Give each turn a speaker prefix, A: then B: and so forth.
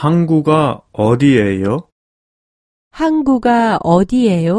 A: 항구가 어디예요?
B: 항구가 어디예요?